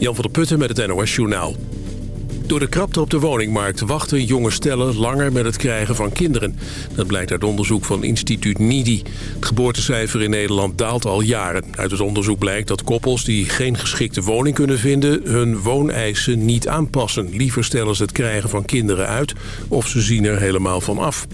Jan van der Putten met het NOS Journaal. Door de krapte op de woningmarkt wachten jonge stellen langer met het krijgen van kinderen. Dat blijkt uit onderzoek van instituut NIDI. Het geboortecijfer in Nederland daalt al jaren. Uit het onderzoek blijkt dat koppels die geen geschikte woning kunnen vinden... hun wooneisen niet aanpassen. Liever stellen ze het krijgen van kinderen uit of ze zien er helemaal van af.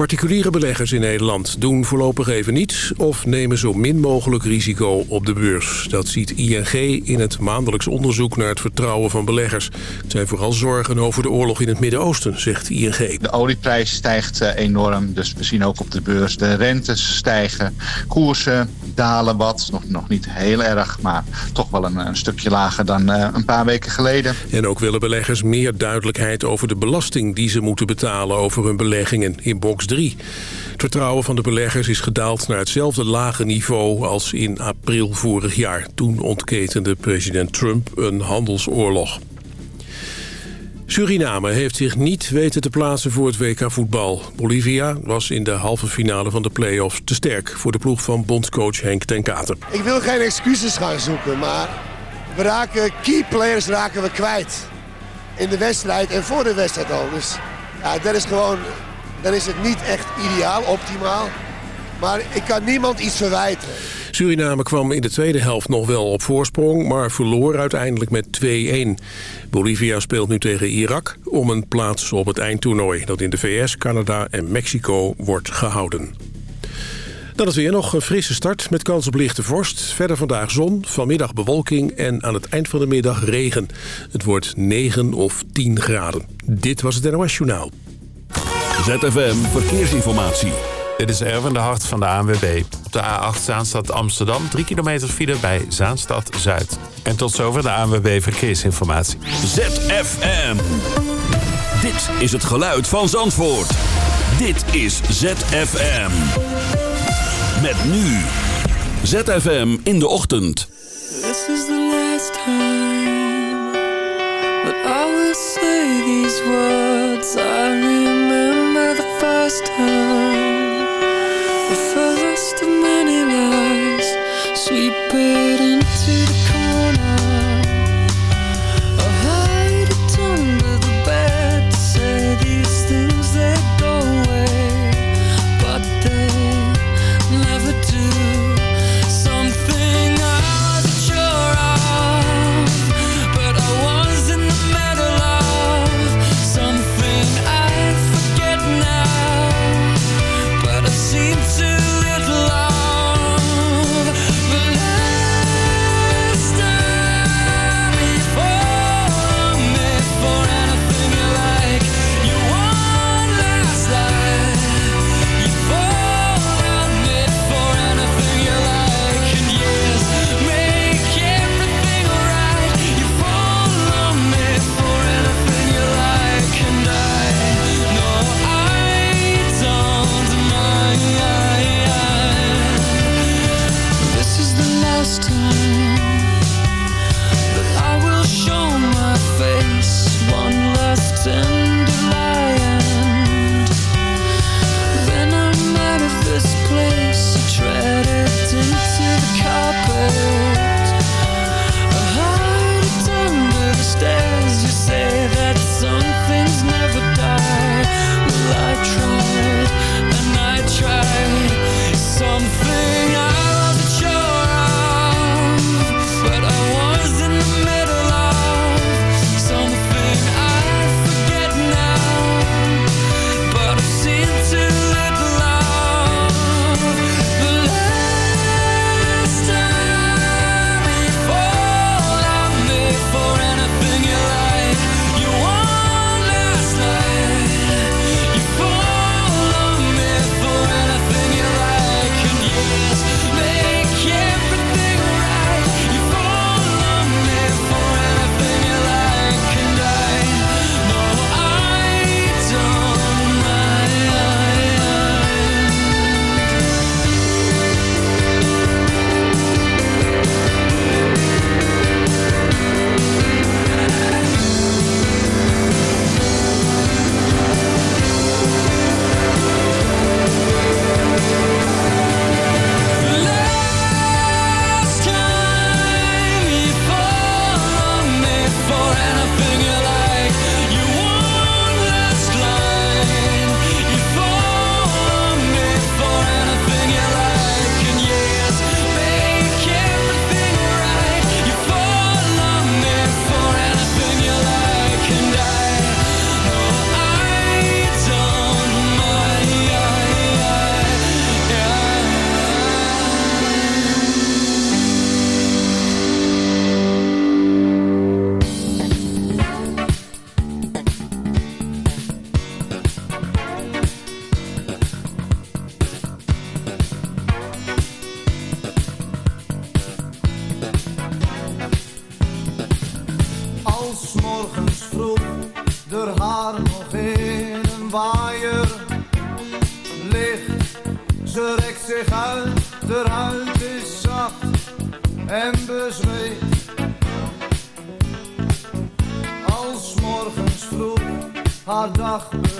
Particuliere beleggers in Nederland doen voorlopig even niets... of nemen zo min mogelijk risico op de beurs. Dat ziet ING in het maandelijks onderzoek naar het vertrouwen van beleggers. Het zijn vooral zorgen over de oorlog in het Midden-Oosten, zegt ING. De olieprijs stijgt eh, enorm, dus we zien ook op de beurs de rentes stijgen. Koersen dalen wat, nog, nog niet heel erg, maar toch wel een, een stukje lager dan uh, een paar weken geleden. En ook willen beleggers meer duidelijkheid over de belasting die ze moeten betalen over hun beleggingen in box 3. Het vertrouwen van de beleggers is gedaald naar hetzelfde lage niveau als in april vorig jaar. Toen ontketende president Trump een handelsoorlog. Suriname heeft zich niet weten te plaatsen voor het WK voetbal. Bolivia was in de halve finale van de play-offs te sterk... voor de ploeg van bondscoach Henk ten Kater. Ik wil geen excuses gaan zoeken, maar we raken key players raken we kwijt. In de wedstrijd en voor de wedstrijd al. Dus ja, dat is gewoon dan is het niet echt ideaal, optimaal. Maar ik kan niemand iets verwijten. Suriname kwam in de tweede helft nog wel op voorsprong... maar verloor uiteindelijk met 2-1. Bolivia speelt nu tegen Irak om een plaats op het eindtoernooi... dat in de VS, Canada en Mexico wordt gehouden. Dan is weer nog een frisse start met kans op lichte vorst. Verder vandaag zon, vanmiddag bewolking en aan het eind van de middag regen. Het wordt 9 of 10 graden. Dit was het NOS Journaal. ZFM Verkeersinformatie. Dit is Erwin de Hart van de ANWB. Op de A8 Zaanstad Amsterdam 3 kilometer file bij Zaanstad Zuid. En tot zover de ANWB Verkeersinformatie. ZFM. Dit is het geluid van Zandvoort. Dit is ZFM. Met nu. ZFM in de ochtend. This is the last time that I will say these words. I time, the first of many lies. Sweep it into Ooh.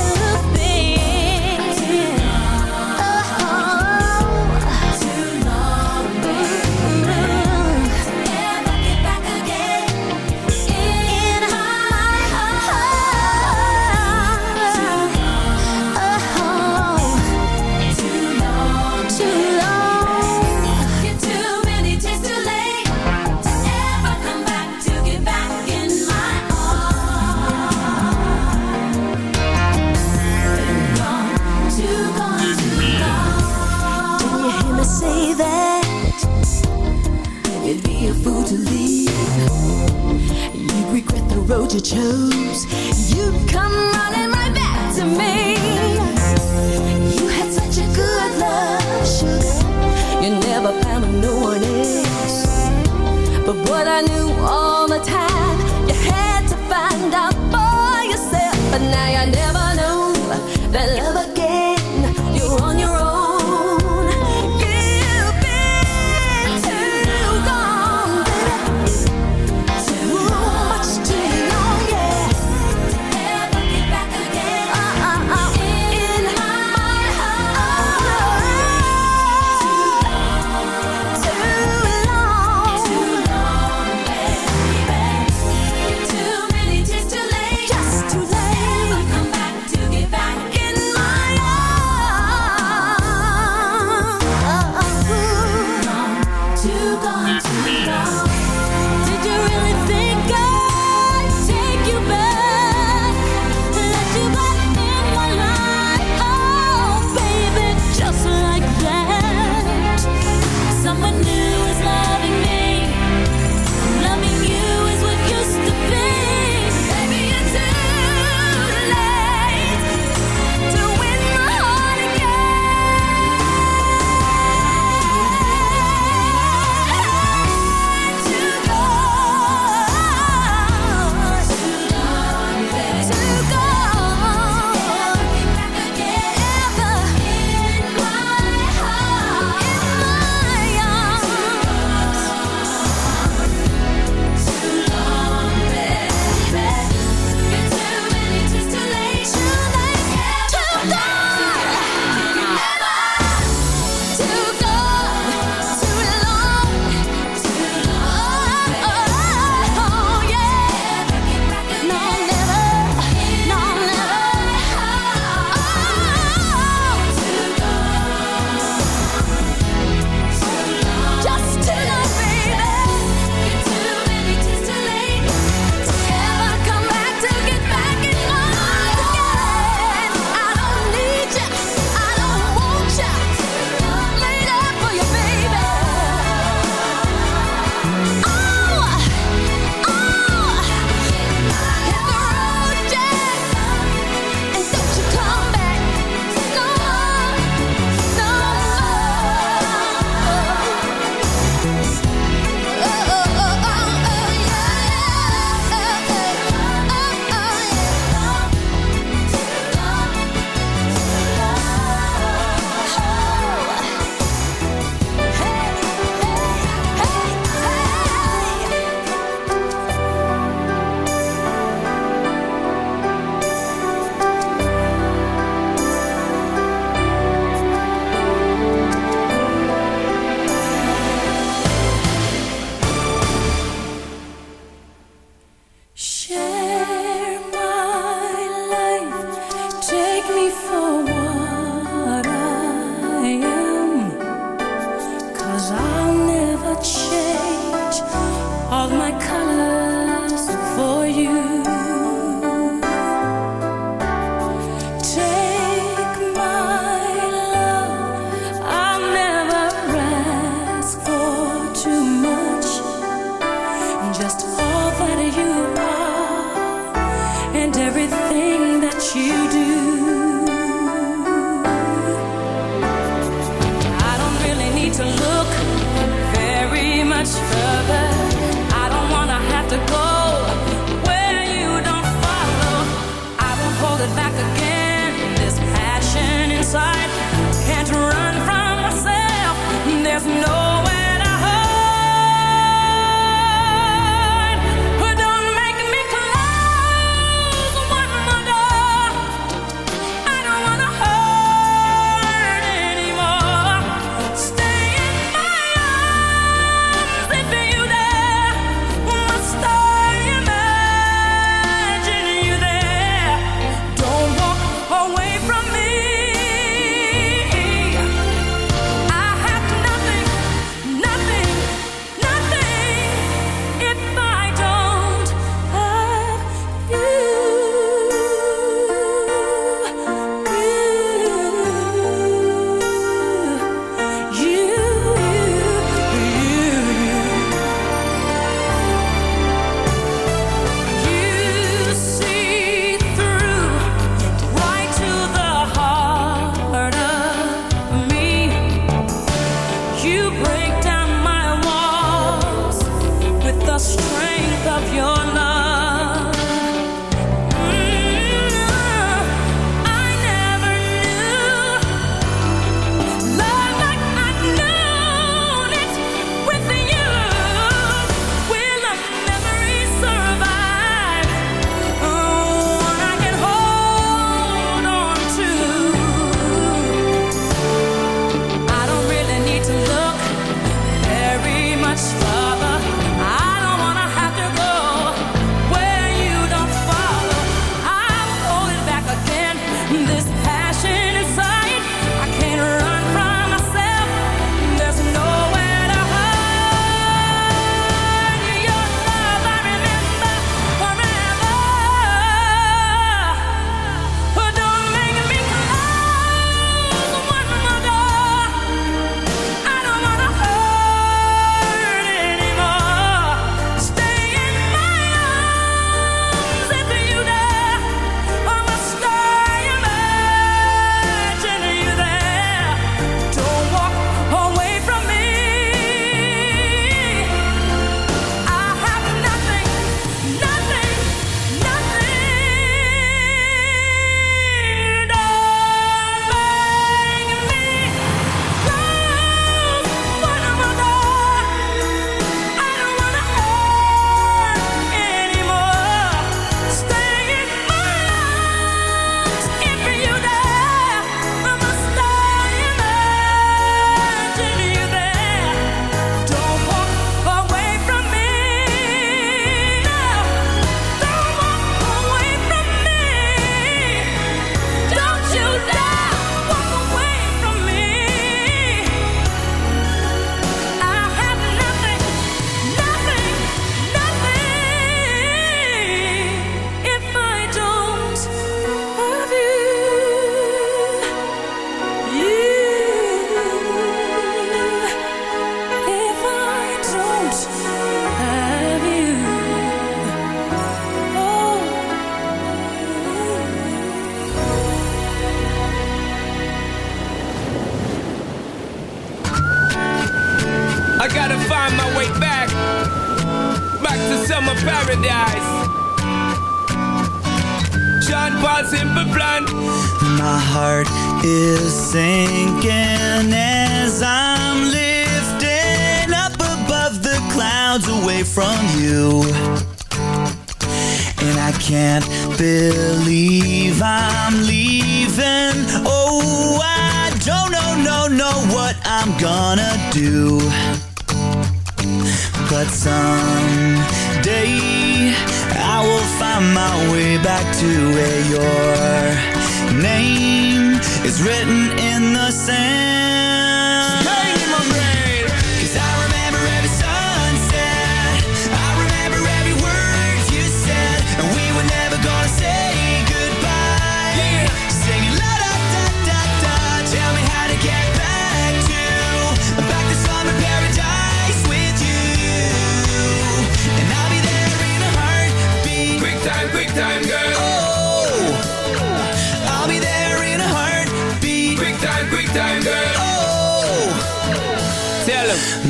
that you chose, You come running right back to me. You had such a good love, sugar. You never found with no one else. But what I knew all the time.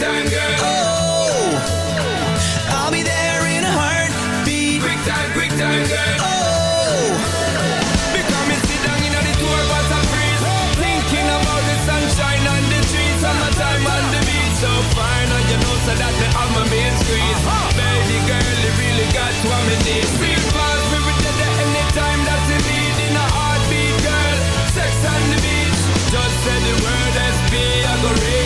time, girl. Oh, I'll be there in a heartbeat. Quick time, quick time, girl. Oh, Because me sit down in the tour bus and freeze. Thinking about the sunshine on the trees. Summertime on the beach. So fine and you know so that me my main squeeze Baby girl, you really got what me need Feel fast, we be there anytime that you need. In a heartbeat, girl. Sex on the beach. Just say the word SP, I go reach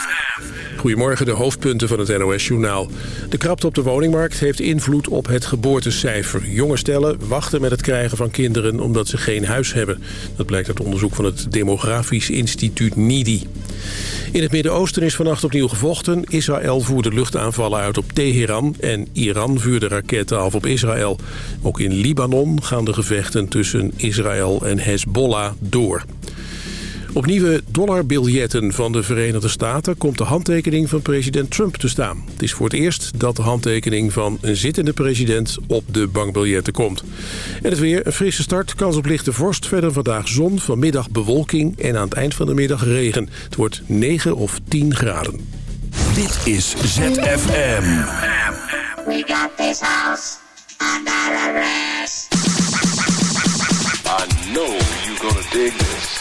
Goedemorgen, de hoofdpunten van het NOS-journaal. De krapte op de woningmarkt heeft invloed op het geboortecijfer. Jonge stellen wachten met het krijgen van kinderen omdat ze geen huis hebben. Dat blijkt uit onderzoek van het Demografisch Instituut NIDI. In het Midden-Oosten is vannacht opnieuw gevochten. Israël voerde luchtaanvallen uit op Teheran en Iran vuurde raketten af op Israël. Ook in Libanon gaan de gevechten tussen Israël en Hezbollah door. Op nieuwe dollarbiljetten van de Verenigde Staten komt de handtekening van president Trump te staan. Het is voor het eerst dat de handtekening van een zittende president op de bankbiljetten komt. En het weer, een frisse start, kans op lichte vorst. Verder vandaag zon, vanmiddag bewolking en aan het eind van de middag regen. Het wordt 9 of 10 graden. Dit is ZFM. We got this house under arrest. I know you're gonna dig this.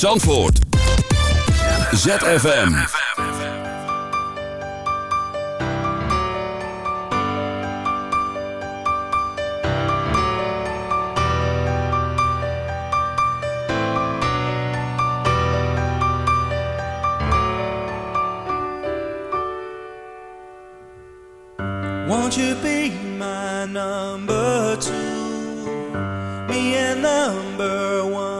Zandvoort. ZFM. Won't you be my number two? Me and number one.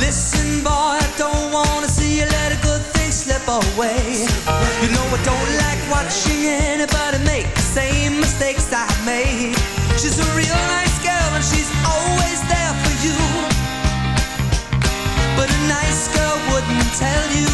Listen, boy, I don't wanna see you let a good thing slip away. You know I don't like watching anybody make the same mistakes I made. She's a real nice girl and she's always there for you. But a nice girl wouldn't tell you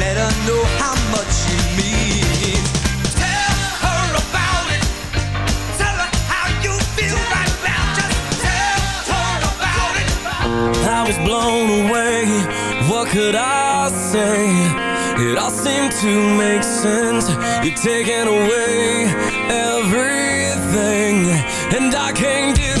Let her know how much you mean. Tell her about it. Tell her how you feel right. Just tell her about it. I was blown away. What could I say? It all seemed to make sense. You're taking away everything, and I can't deal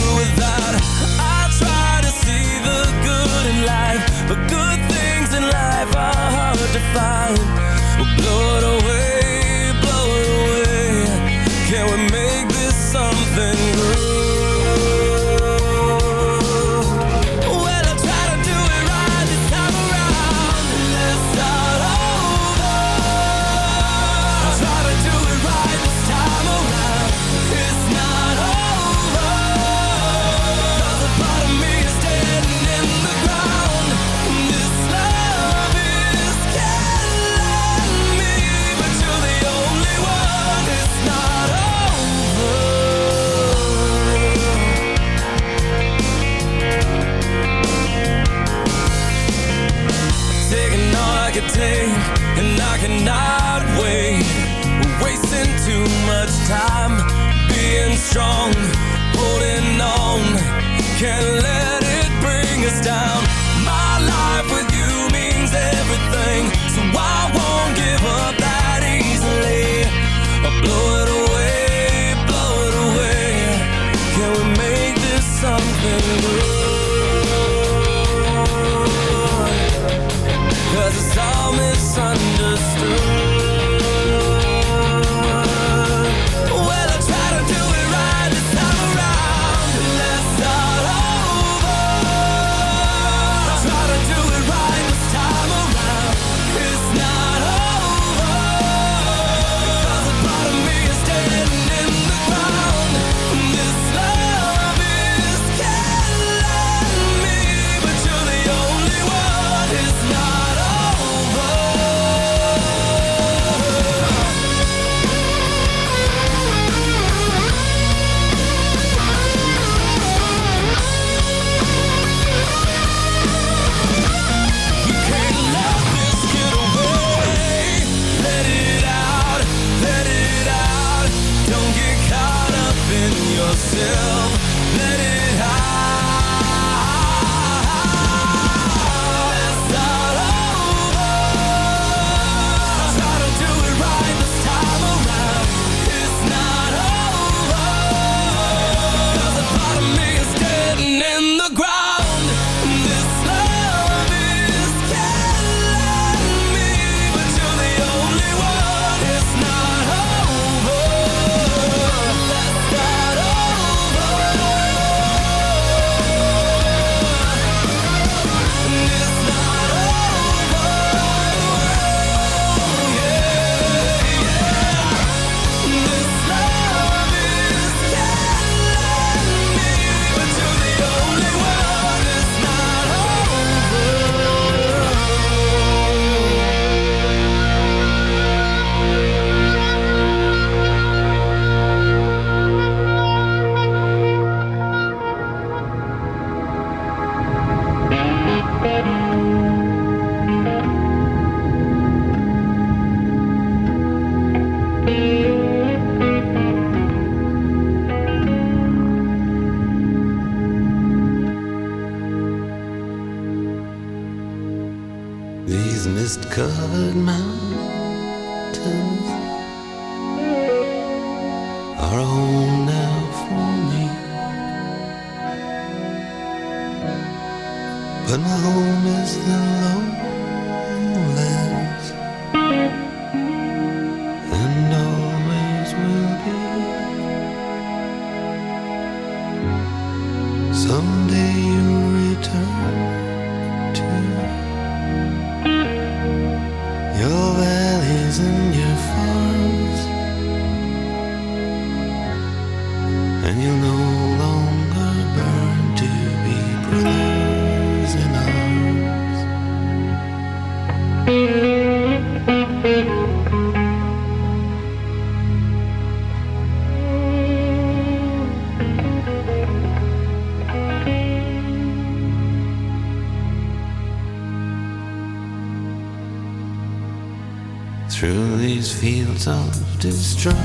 fields of destruction.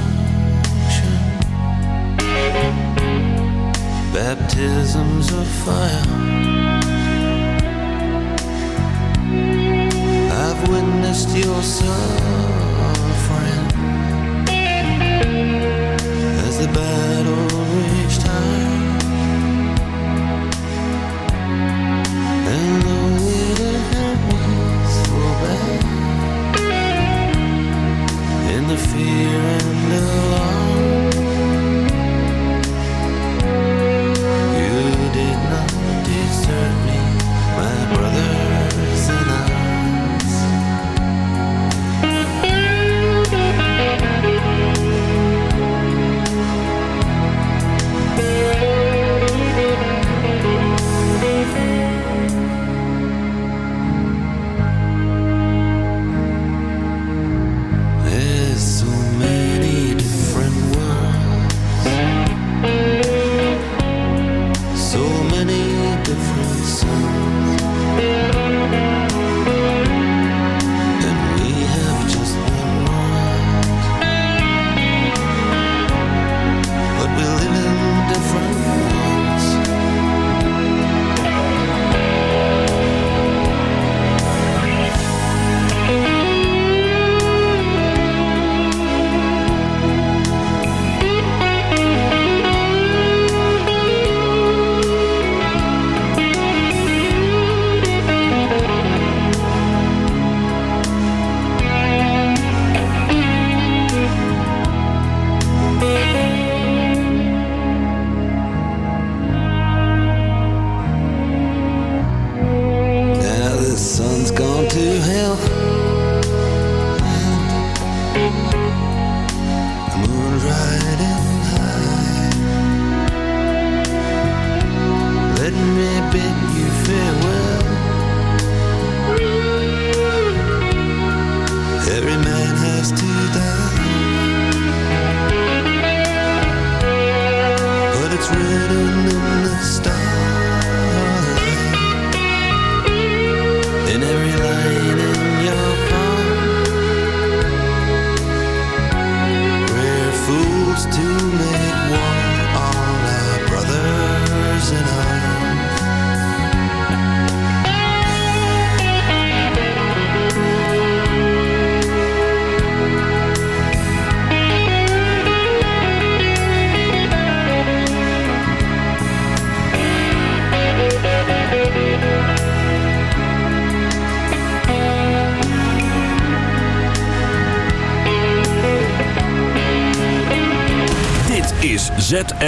Baptisms of fire. I've witnessed your suffering.